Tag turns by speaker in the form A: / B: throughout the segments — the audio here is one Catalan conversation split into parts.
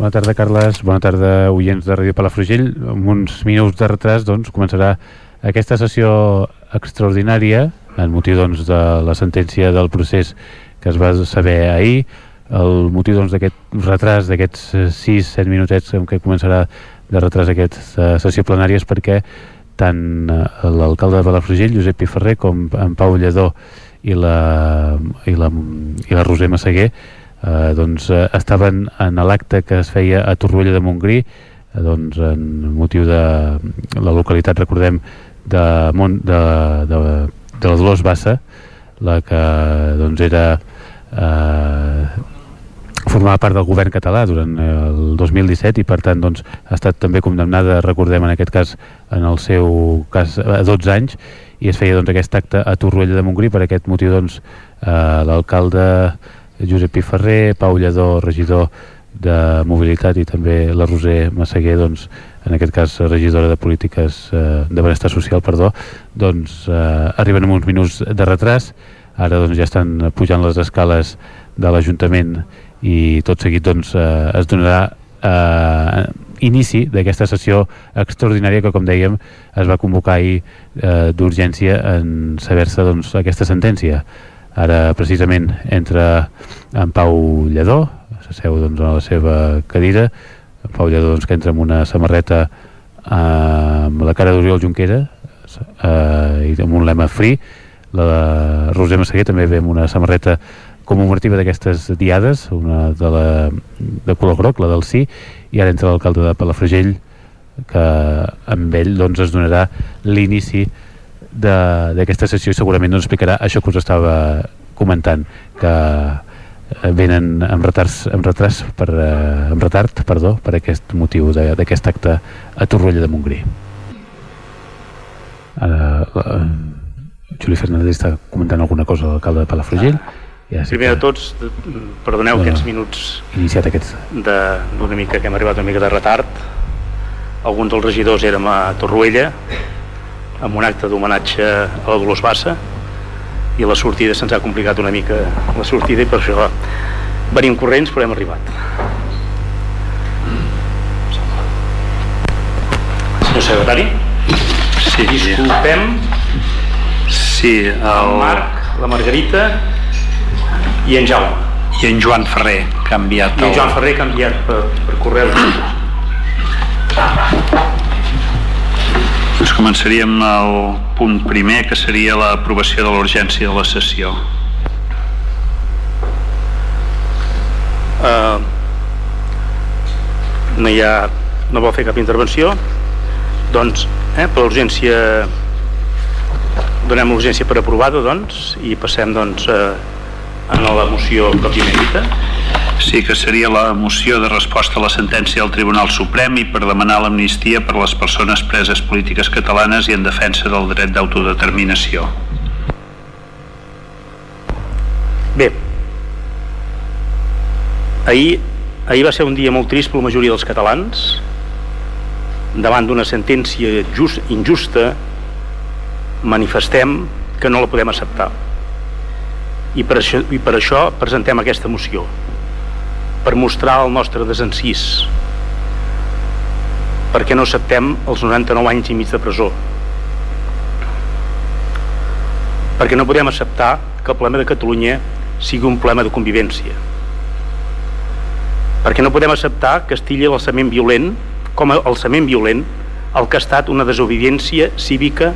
A: Bona tarda, Carles. Bona tarda, oients de Ràdio Palafrugell. Amb uns minuts de retras, doncs, començarà aquesta sessió extraordinària en motiu doncs, de la sentència del procés que es va saber ahir. El motiu doncs, d'aquest doncs, retras, d'aquests 6-7 minutets en què començarà de retras aquesta sessió plenària és perquè tant eh, l'alcalde de Palafrugell, Josep Piferrer, com en Pau Lledó i la, i la, i la Roser Massaguer eh, doncs, eh, estaven en l'acte que es feia a Torroella de Montgrí eh, doncs, en motiu de la localitat, recordem, de, Mont, de, de, de la Dolors Bassa, la que doncs, era eh, formava part del govern català durant el 2017 i per tant doncs, ha estat també condemnada, recordem en aquest cas en el seu cas a 12 anys i es feia doncs, aquest acte a Torroella de Montgrí per aquest motiu doncs, eh, l'alcalde Josep Piferrer, Pau Lledó, regidor de Mobilitat i també la Roser Massaguer doncs, en aquest cas regidora de Polítiques eh, de Benestar Social, perdó, doncs eh, arriben amb uns minuts de retras ara doncs, ja estan pujant les escales de l'Ajuntament i tot seguit doncs, eh, es donarà eh, inici d'aquesta sessió extraordinària que, com dèiem, es va convocar ahir eh, d'urgència en saber-se doncs, aquesta sentència. Ara, precisament, entra en Pau Lledó, s'asseu doncs, a la seva cadira, en Pau Lledó doncs, que entra amb una samarreta eh, amb la cara d'Oriol Junquera eh, i amb un lema free, la Roser Massaguer també ve amb una samarreta commemorativa d'aquestes diades, una de, la, de color groc, la del sí, i ara entra l'alcalde de Palafrugell, que amb ell doncs, es donarà l'inici d'aquesta sessió i segurament doncs, explicarà això que us estava comentant, que eh, venen amb retards, amb retards per, eh, amb retard perdó, per aquest motiu d'aquest acte a Torroella de Montgrí. Ara, la, Juli Fernández està comentant alguna cosa a l'alcalde de Palafrugell. Ah
B: ja sí Primer que... de tots, perdoneu no, aquests minuts
A: iniciat aquests.
B: d'una mica que hem arribat una mica de retard. Alguns dels regidors érem a Torroella amb un acte d'homenatge a la Dolors Bassa i la sortida se'ns ha complicat una mica la sortida i per això venim corrents però hem arribat. Senyor secretari? Sí, disculpem
C: sí, el...
B: el Marc, la Margarita i en Jaume.
C: I en Joan Ferrer, canviat.
B: I en Joan Ferrer, canviat per, per correu.
C: Començaríem el punt primer, que seria l'aprovació de l'urgència de la sessió.
B: Uh, no hi ha... no vol fer cap intervenció doncs, eh, per l'urgència donem l'urgència per aprovada doncs i passem doncs a en la moció pròpiament dita?
C: Sí, que seria la moció de resposta a la sentència del Tribunal Suprem i per demanar l'amnistia per a les persones preses polítiques catalanes i en defensa del dret d'autodeterminació.
B: Bé, ahir, ahir va ser un dia molt trist per la majoria dels catalans davant d'una sentència just, injusta manifestem que no la podem acceptar. I per, això, i per això presentem aquesta moció per mostrar el nostre desencís perquè no acceptem els 99 anys i mig de presó. Perquè no podem acceptar que el problema de Catalunya sigui un problema de convivència. Perquè no podem acceptar que estigui l'alçament violent com a alçament violent el que ha estat una desobediència cívica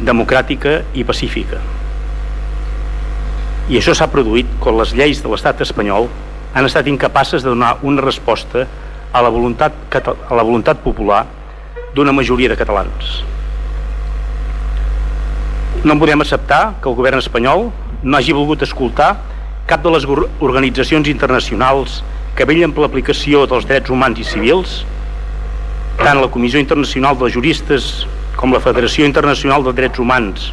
B: democràtica i pacífica. I això s'ha produït quan les lleis de l'estat espanyol han estat incapaces de donar una resposta a la voluntat, a la voluntat popular d'una majoria de catalans. No podem acceptar que el govern espanyol no hagi volgut escoltar cap de les organitzacions internacionals que vellen per l'aplicació dels drets humans i civils, tant la Comissió Internacional dels Juristes com la Federació Internacional de Drets Humans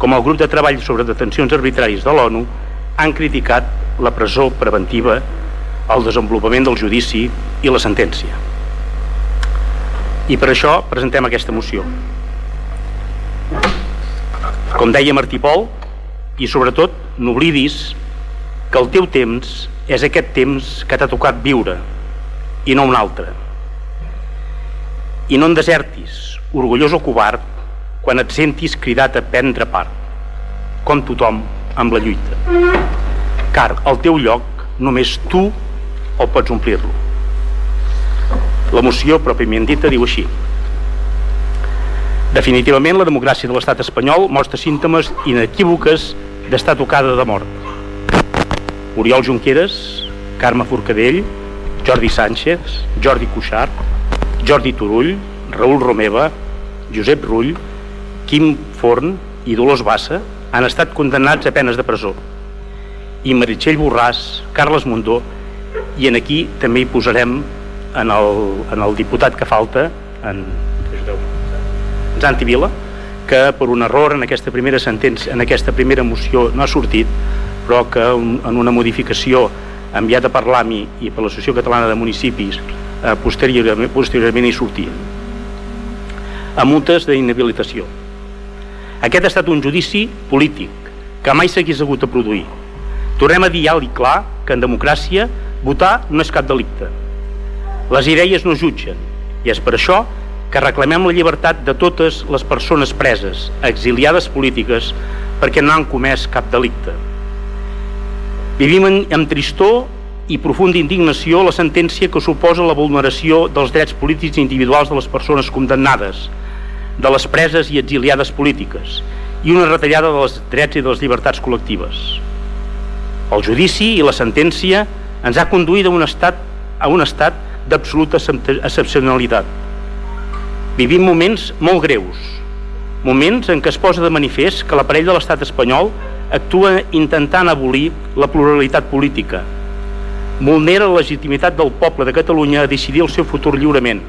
B: com el grup de treball sobre detencions arbitràries de l'ONU han criticat la presó preventiva, el desenvolupament del judici i la sentència. I per això presentem aquesta moció. Com deia Martí Pol, i sobretot n'oblidis que el teu temps és aquest temps que t'ha tocat viure i no un altre. I no en desertis, orgullós o covard, quan et sentis cridat a prendre part, com tothom amb la lluita. Car el teu lloc només tu el pots omplir-lo. La moció pròpiament dita diu així. Definitivament la democràcia de l'estat espanyol mostra símptomes inequívoques d'estar tocada de mort. Oriol Junqueras, Carme Forcadell, Jordi Sánchez, Jordi Cuixart, Jordi Turull, Raül Romeva, Josep Rull, Quim Forn i Dolors Bassa han estat condemnats a penes de presó. I Meritxell Borràs, Carles Mundó, i en aquí també hi posarem en el, en el diputat que falta, en, en Santi Vila, que per un error en aquesta primera sentència, en aquesta primera moció no ha sortit, però que un, en una modificació enviada per l'AMI i per l'Associació Catalana de Municipis eh, posteriorment, posteriorment hi sortia. A multes d'inhabilitació. Aquest ha estat un judici polític que mai s'hagués hagut de produir. Tornem a dir alt i clar que en democràcia votar no és cap delicte. Les idees no jutgen i és per això que reclamem la llibertat de totes les persones preses, exiliades polítiques, perquè no han comès cap delicte. Vivim en, amb tristor i profunda indignació la sentència que suposa la vulneració dels drets polítics individuals de les persones condemnades, de les preses i exiliades polítiques i una retallada dels drets i de les llibertats col·lectives. El judici i la sentència ens ha conduït a un estat a un estat d'absoluta excepcionalitat. Vivim moments molt greus, moments en què es posa de manifest que l'aparell de l'estat espanyol actua intentant abolir la pluralitat política, vulnera la legitimitat del poble de Catalunya a decidir el seu futur lliurement,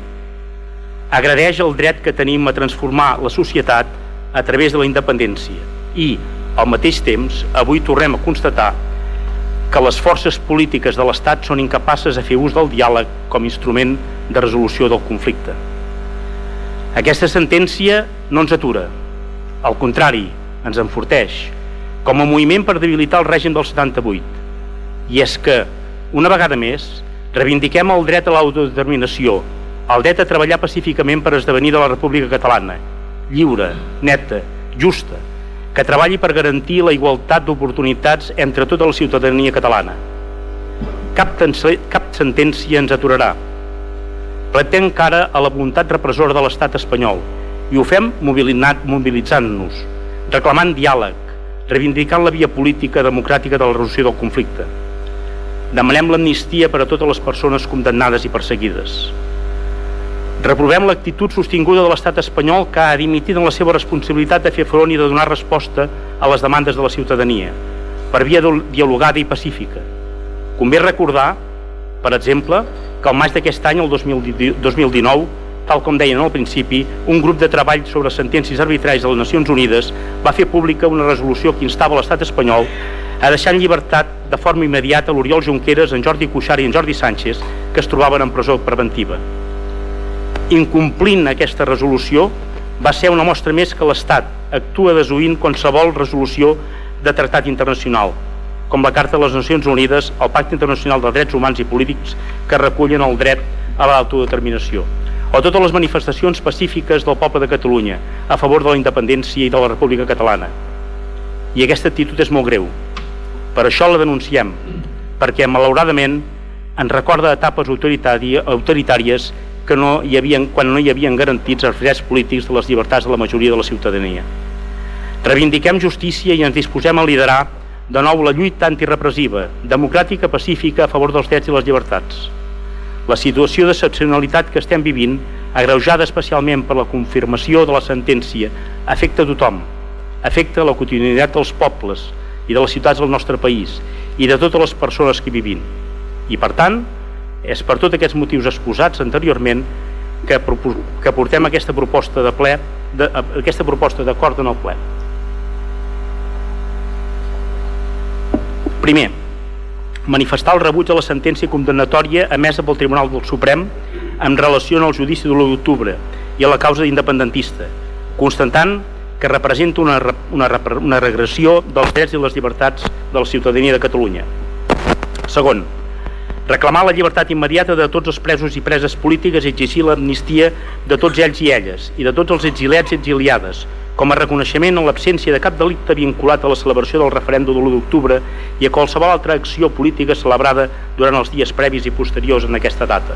B: agradeix el dret que tenim a transformar la societat a través de la independència i, al mateix temps, avui tornem a constatar que les forces polítiques de l'Estat són incapaces de fer ús del diàleg com a instrument de resolució del conflicte. Aquesta sentència no ens atura, al contrari, ens enforteix, com a moviment per debilitar el règim del 78. I és que, una vegada més, reivindiquem el dret a l'autodeterminació el dret a treballar pacíficament per esdevenir de la República Catalana, lliure, neta, justa, que treballi per garantir la igualtat d'oportunitats entre tota la ciutadania catalana. Cap, cap sentència ens aturarà. Pretén cara a la voluntat repressora de l'estat espanyol i ho fem mobilitzant-nos, reclamant diàleg, reivindicant la via política democràtica de la resolució del conflicte. Demanem l'amnistia per a totes les persones condemnades i perseguides. Reprovem l'actitud sostinguda de l'estat espanyol que ha dimitit en la seva responsabilitat de fer front i de donar resposta a les demandes de la ciutadania, per via dialogada i pacífica. Convé recordar, per exemple, que al maig d'aquest any, el 2019, tal com deien al principi, un grup de treball sobre sentències arbitraris de les Nacions Unides va fer pública una resolució que instava l'estat espanyol a deixar en llibertat de forma immediata l'Oriol Junqueras, en Jordi Cuixart i en Jordi Sánchez, que es trobaven en presó preventiva incomplint aquesta resolució va ser una mostra més que l'Estat actua desoint qualsevol resolució de tractat internacional, com la Carta de les Nacions Unides, el Pacte Internacional de Drets Humans i Polítics que recullen el dret a l'autodeterminació, o totes les manifestacions pacífiques del poble de Catalunya a favor de la independència i de la República Catalana. I aquesta actitud és molt greu. Per això la denunciem, perquè malauradament ens recorda etapes autoritàries que no hi havia, quan no hi havien garantits els drets polítics de les llibertats de la majoria de la ciutadania. Reivindiquem justícia i ens disposem a liderar de nou la lluita antirepressiva, democràtica, pacífica, a favor dels drets i les llibertats. La situació d'excepcionalitat que estem vivint, agreujada especialment per la confirmació de la sentència, afecta tothom, afecta la quotidianitat dels pobles i de les ciutats del nostre país i de totes les persones que vivim. I per tant, és per tots aquests motius exposats anteriorment que, que portem aquesta proposta de ple, de, aquesta proposta d'acord en el ple. Primer, manifestar el rebuig a la sentència condemnatòria emesa pel Tribunal del Suprem en relació al judici de l'1 d'octubre i a la causa independentista, constatant que representa una, una, una regressió dels drets i les llibertats de la ciutadania de Catalunya. Segon, reclamar la llibertat immediata de tots els presos i preses polítiques i exigir l'amnistia de tots ells i elles i de tots els exiliats i exiliades, com a reconeixement en l'absència de cap delicte vinculat a la celebració del referèndum de l'1 d'octubre i a qualsevol altra acció política celebrada durant els dies previs i posteriors en aquesta data.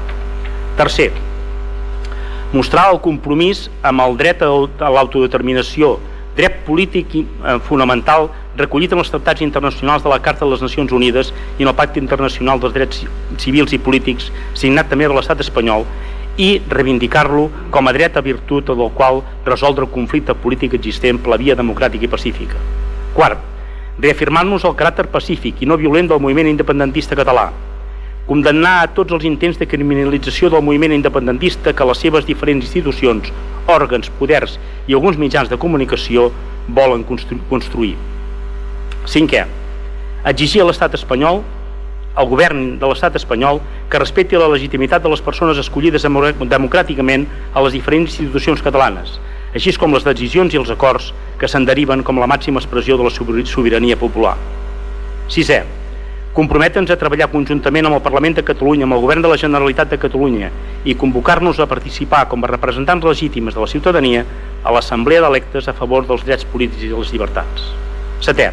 B: Tercer, mostrar el compromís amb el dret a l'autodeterminació, dret polític eh, fonamental recollit en els tractats internacionals de la Carta de les Nacions Unides i en el Pacte Internacional dels Drets Civils i Polítics signat també per l'estat espanyol i reivindicar-lo com a dret a virtut del qual resoldre el conflicte polític existent per la via democràtica i pacífica. Quart, reafirmant-nos el caràcter pacífic i no violent del moviment independentista català, condemnar a tots els intents de criminalització del moviment independentista que les seves diferents institucions, òrgans, poders i alguns mitjans de comunicació volen constru construir. Cinquè, exigir a l'estat espanyol al govern de l'estat espanyol que respecti la legitimitat de les persones escollides democràticament a les diferents institucions catalanes, així com les decisions i els acords que se'n deriven com la màxima expressió de la sobirania popular. Sisè, comprometre'ns a treballar conjuntament amb el Parlament de Catalunya, amb el Govern de la Generalitat de Catalunya i convocar-nos a participar com a representants legítimes de la ciutadania a l'Assemblea d'Electes a favor dels drets polítics i de les llibertats. Setè,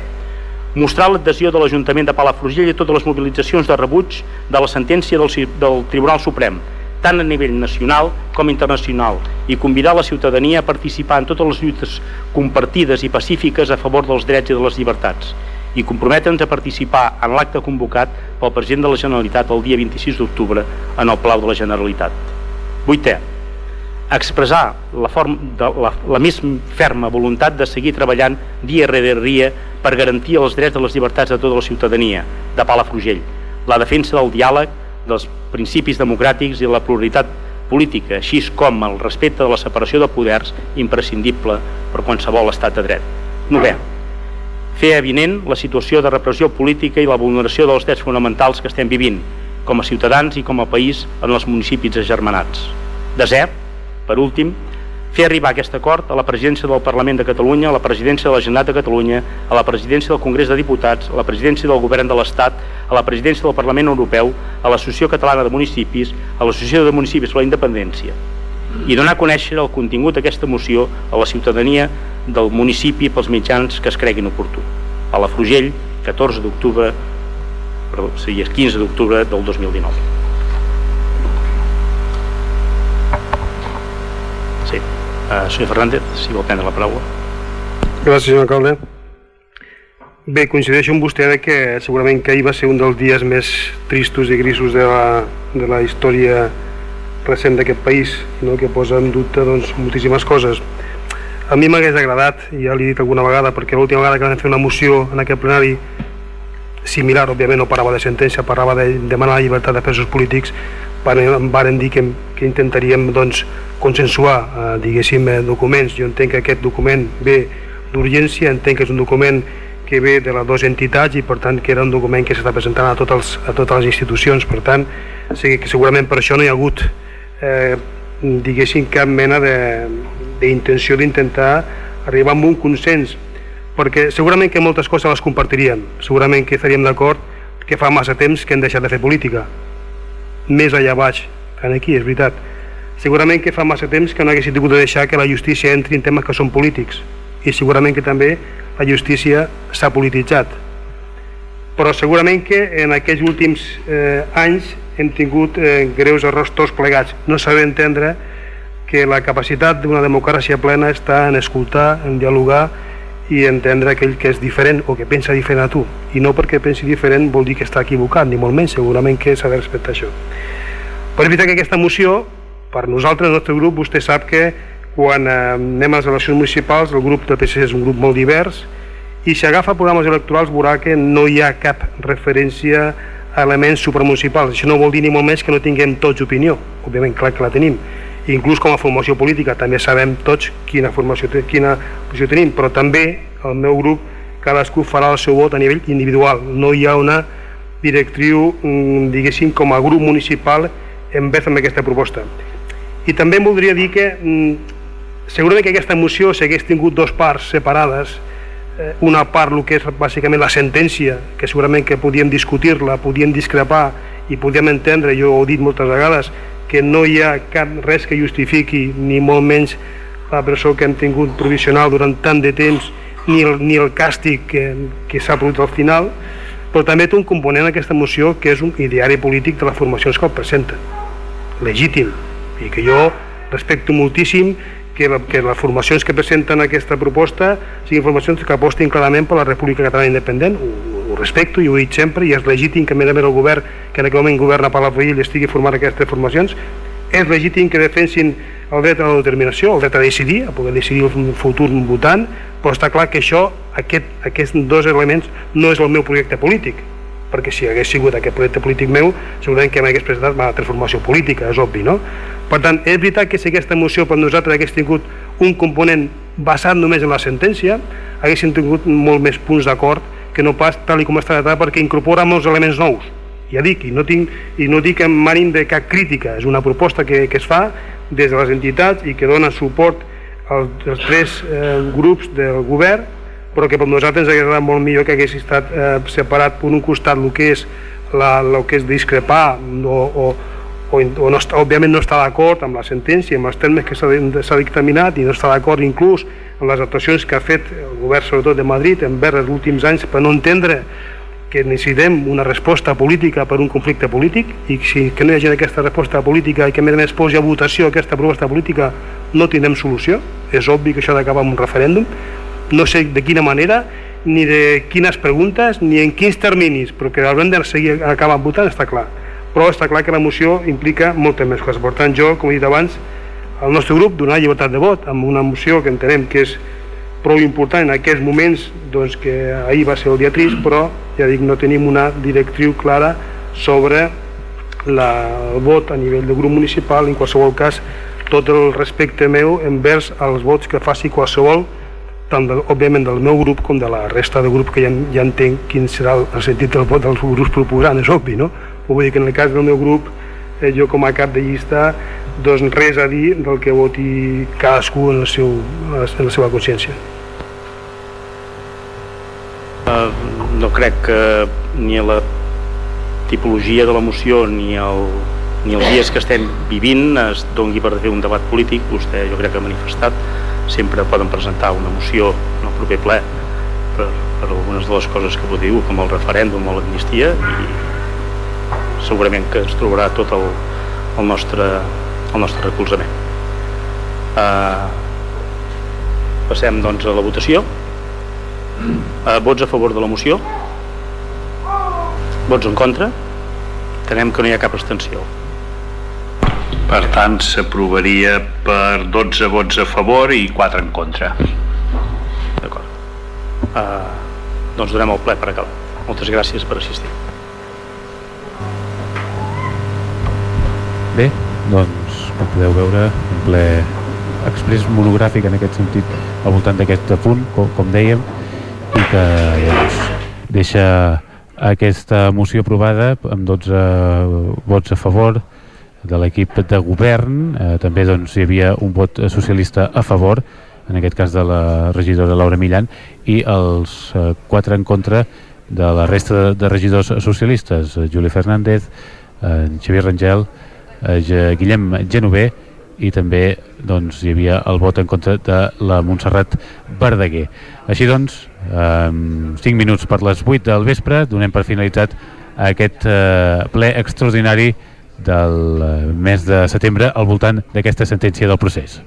B: mostrar l'adhesió de l'Ajuntament de Palafrugell a totes les mobilitzacions de rebuig de la sentència del, del Tribunal Suprem, tant a nivell nacional com internacional, i convidar la ciutadania a participar en totes les lluites compartides i pacífiques a favor dels drets i de les llibertats, i comprometre'ns a participar en l'acte convocat pel president de la Generalitat el dia 26 d'octubre en el Plau de la Generalitat. Vuitè, expressar la, forma, de, la, la més ferma voluntat de seguir treballant dia rere dia per garantir els drets de les llibertats de tota la ciutadania de Palafrugell, la defensa del diàleg, dels principis democràtics i la pluralitat política, així com el respecte de la separació de poders imprescindible per qualsevol estat de dret. Novè, fer evident la situació de repressió política i la vulneració dels drets fonamentals que estem vivint, com a ciutadans i com a país en els municipis agermanats. Desè, per últim, fer arribar aquest acord a la presidència del Parlament de Catalunya, a la presidència de la Generalitat de Catalunya, a la presidència del Congrés de Diputats, a la presidència del Govern de l'Estat, a la presidència del Parlament Europeu, a l'Associació Catalana de Municipis, a l'Associació de Municipis per la Independència i donar a conèixer el contingut d'aquesta moció a la ciutadania del municipi pels mitjans que es creguin oportú. A la Frugell, 14 d'octubre, perdó, sí, 15 d'octubre del 2019. Uh, senyor Fernández, si vol prendre la paraula.
D: Gràcies, senyor alcalde. Bé, coincideixo amb vostè que segurament que ahir va ser un dels dies més tristos i grisos de la, de la història recent d'aquest país, no? que posa en dubte doncs, moltíssimes coses. A mi m'hagués agradat, i ja l'he dit alguna vegada, perquè l'última vegada que vam fer una moció en aquest plenari similar, òbviament no parlava de sentència, parlava de demanar la llibertat de presos polítics, varen dir que, que intentaríem doncs, consensuar eh, diguéssim eh, documents. Jo entenc que aquest document ve d'urgència, entenc que és un document que ve de les dues entitats i per tant que era un document que s'està presentant a, tots els, a totes les institucions, per tant sí que segurament per això no hi ha hagut eh, diguéssim cap mena d'intenció d'intentar arribar a un consens perquè segurament que moltes coses les compartiríem. Segurament que estaríem d'acord que fa massa temps que hem deixat de fer política més allà baix que aquí, és veritat. Segurament que fa massa temps que no haguessin tingut de deixar que la justícia entri en temes que són polítics i segurament que també la justícia s'ha polititzat. Però segurament que en aquests últims eh, anys hem tingut eh, greus errors tots plegats. No saber entendre que la capacitat d'una democràcia plena està en escoltar, en dialogar i entendre aquell que és diferent o que pensa diferent a tu i no perquè pensi diferent vol dir que està equivocat ni molt menys, segurament que s'ha de respectar això però és veritat que aquesta moció per nosaltres, el nostre grup, vostè sap que quan eh, anem a les eleccions municipals el grup del PSC és un grup molt divers i si agafa programes electorals veurà que no hi ha cap referència a elements supramunicipals. Això no vol dir ni molt més que no tinguem tots opinió. Òbviament, clar que la tenim. Inclús com a formació política també sabem tots quina formació, quina posició tenim, però també el meu grup cadascú farà el seu vot a nivell individual. No hi ha una directriu, mm, diguéssim, com a grup municipal envers amb aquesta proposta. I també voldria dir que mm, segurament que aquesta moció si hagués tingut dos parts separades, eh, una part el que és bàsicament la sentència, que segurament que podíem discutir-la, podíem discrepar i podem entendre, jo ho he dit moltes vegades, que no hi ha cap res que justifiqui ni molt menys la presó que hem tingut provisional durant tant de temps ni el, ni el càstig que, que s'ha produït al final però també té un component aquesta moció que és un ideari polític de les formacions que el presenten legítim. I que jo respecto moltíssim que, que les formacions que presenten aquesta proposta siguin formacions que apostin clarament per la República Catalana Independent ho, respecto i ho he dit sempre i és legítim que més el govern que en aquell moment governa per la Palafrugell estigui formant aquestes formacions és legítim que defensin el dret a la determinació, el dret a decidir, a poder decidir el futur votant, però està clar que això, aquest, aquests dos elements, no és el meu projecte polític, perquè si hagués sigut aquest projecte polític meu, segurament que m'hagués presentat una transformació política, és obvi, no? Per tant, és veritat que si aquesta moció per nosaltres hagués tingut un component basat només en la sentència, haguéssim tingut molt més punts d'acord que no pas tal com està datat perquè incorpora molts elements nous. Ja dic, i no, tinc, i no dic en ànim de cap crítica, és una proposta que, que es fa des de les entitats i que dona suport als, als tres eh, grups del govern, però que per nosaltres ens hauria molt millor que hagués estat eh, separat per un costat el que és, la, el que és discrepar o, o, o, o no òbviament no està d'acord amb la sentència, amb els termes que s'ha dictaminat i no està d'acord inclús les actuacions que ha fet el govern sobretot de Madrid envers els últims anys per no entendre que necessitem una resposta política per un conflicte polític i si que no hi hagi aquesta resposta política i que a més a més posi a votació aquesta proposta política no tindrem solució. És obvi que això ha d'acabar amb un referèndum. No sé de quina manera ni de quines preguntes ni en quins terminis però que haurem de seguir acabant votant està clar. Però està clar que la moció implica moltes més coses. Per tant jo, com he dit abans el nostre grup donarà llibertat de vot amb una moció que entenem que és prou important en aquests moments doncs, que ahir va ser el dia trist però ja dic, no tenim una directriu clara sobre la, el vot a nivell de grup municipal en qualsevol cas tot el respecte meu envers als vots que faci qualsevol tant de, òbviament del meu grup com de la resta de grup que ja, ja entenc quin serà el sentit del vot dels grups proposants, és obvi, no? Vull dir que en el cas del meu grup, eh, jo com a cap de llista, doncs res a dir del que voti cadascú en, el seu, en la seva consciència.
B: Uh, no crec que ni la tipologia de la moció ni, el, ni els dies que estem vivint es dongui per fer un debat polític vostè jo crec que ha manifestat sempre poden presentar una moció en el proper ple per, per algunes de les coses que diu com el referèndum o l'amnistia i segurament que es trobarà tot el, el nostre el nostre recolzament. Uh, passem doncs a la votació. Uh, vots a favor de la moció? Vots en contra? Tenem que no hi ha cap abstenció.
C: Per tant, s'aprovaria per 12 vots a favor i 4 en contra.
B: D'acord. Uh, doncs donem el ple per acabar. Moltes gràcies per assistir.
A: Bé, doncs com podeu veure, un ple express monogràfic en aquest sentit al voltant d'aquest punt, com, com dèiem, i que doncs, deixa aquesta moció aprovada amb 12 vots a favor de l'equip de govern, eh, també doncs, hi havia un vot socialista a favor, en aquest cas de la regidora Laura Millan, i els eh, quatre en contra de la resta de, de regidors socialistes, Juli Fernández, eh, Xavier Rangel, eh, Guillem Genover i també doncs, hi havia el vot en contra de la Montserrat Verdaguer. Així doncs, eh, 5 minuts per les 8 del vespre, donem per finalitzat aquest eh, ple extraordinari del eh, mes de setembre al voltant d'aquesta sentència del procés.